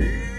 Peace.